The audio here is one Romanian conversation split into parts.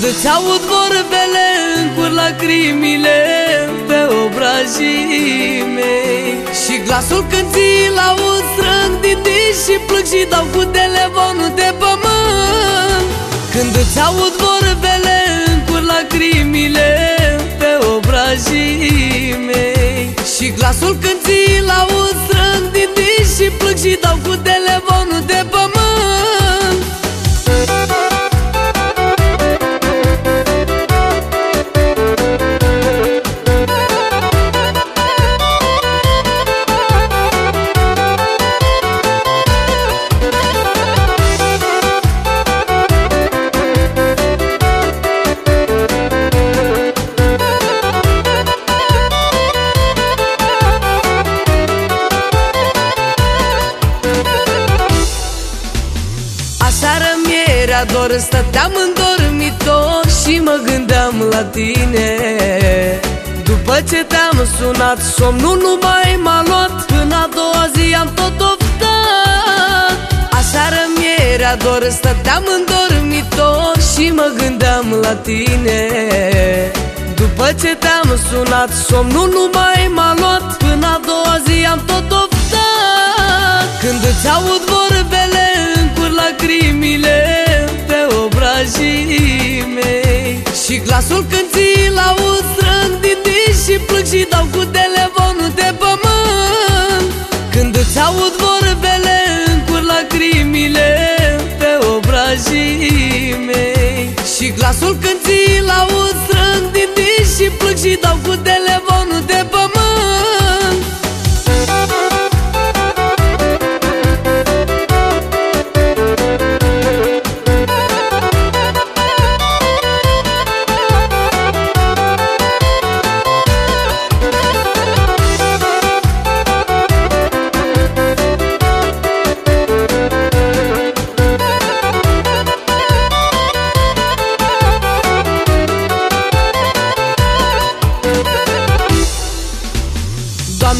Când îți aud vorbele Încur lacrimile Pe obrajii mei. Și glasul când ți-l aud Strâng din și plâng și dau cu telefonul de pământ. Când îți aud vorbele Încur lacrimile Pe obrajii mei. Și glasul când ți-l aud Strâng din și plâng și dau cu telefonul mi-era dor Stăteam în dormitor și mă gândeam la tine. După ce te-am sunat, somnul nu mai m-a luat. Până a doua zi am tot oftat Aseară mi-era dor Stăteam în dormitor și mă gândeam la tine. După ce te-am sunat, somnul nu mai m-a luat. Până a doua zi am tot oftat Când îți aud vorbele, glasul când ți-l aud strâng din și plâng și dau cu telefonul de pământ. Când îți aud vorbele încur lacrimile pe obrajii mei. Și glasul când ți-l aud strâng din și plâng și dau cu telefonul de pământ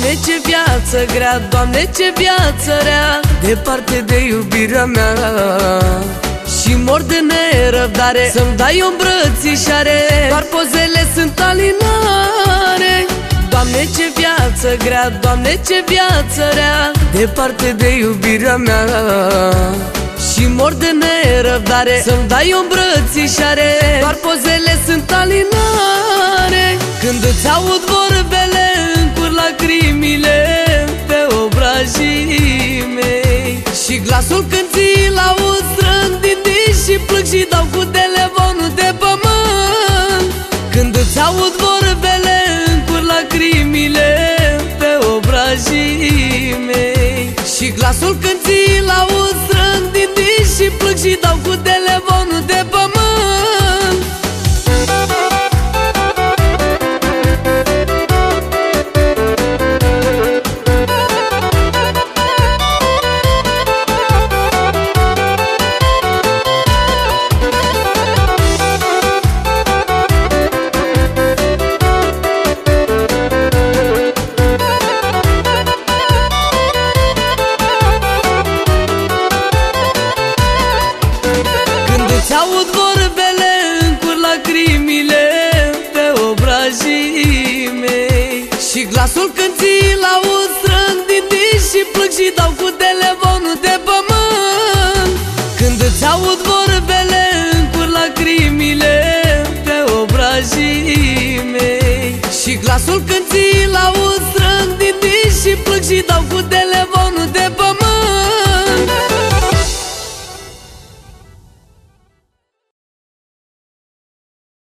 Doamne ce viață grea, Doamne ce viață rea. Departe de iubirea mea Și mor de nerăbdare. Să-mi dai o îmbrățișare. Doar pozele sunt alinare. Doamne ce viață grea, Doamne ce viață rea. Departe de iubirea mea și mor de nerăbdare. Să-mi dai o îmbrățișare. Doar pozele sunt alinare. Când îți aud vorbele lacrimile pe obrajii mei. Și glasul când ți-l aud strâng din și plâng și dau cu telefonul de pământ. Când îți aud vorbele încur lacrimile pe obrajii mei. Și glasul când ți-l aud când ți-l aud strâng din și plâng și dau cu telefonul de pământ. Când îți aud vorbele, încur lacrimile pe obrajii mei. Și glasul când ți-l aud strâng din și plâng și dau cu telefonul